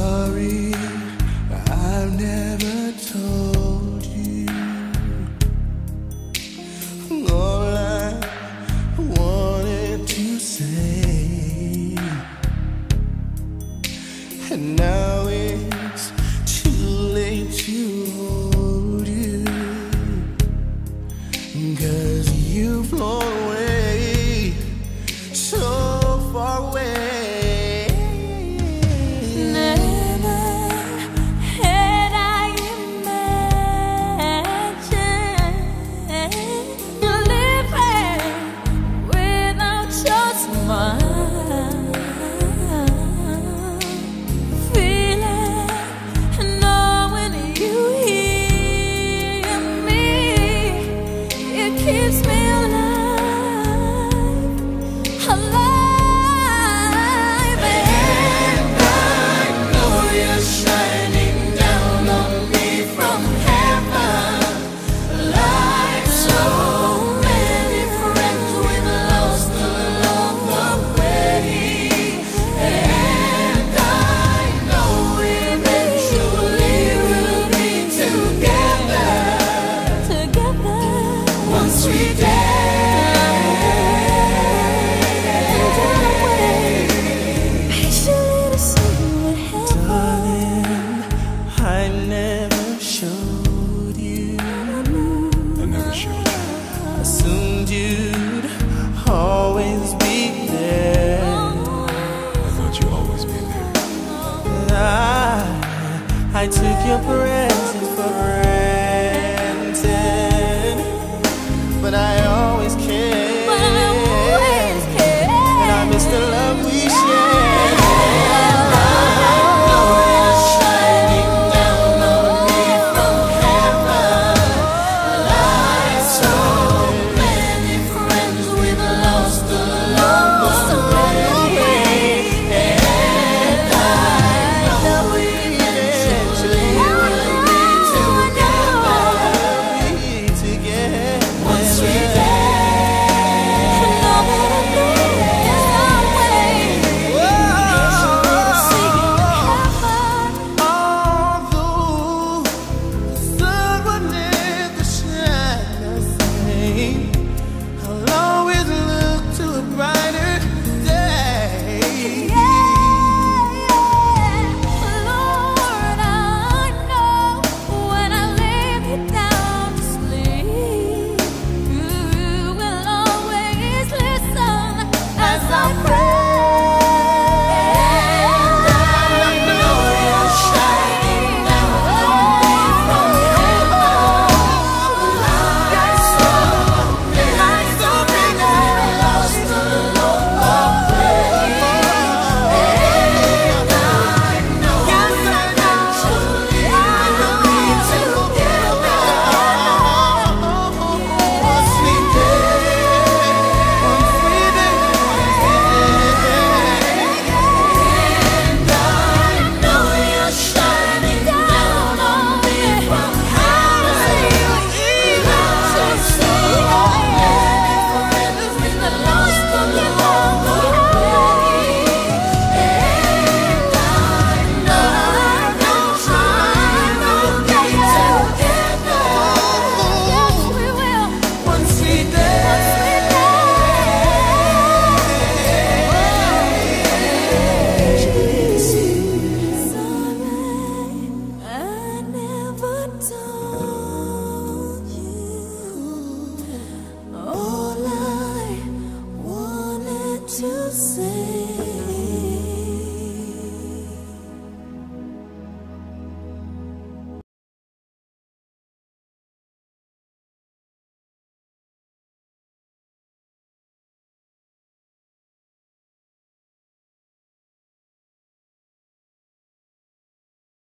sorry, I've never. I never showed you my mood. I never showed you my mood. I assumed you'd always be there. I thought you'd always be there. I took your breath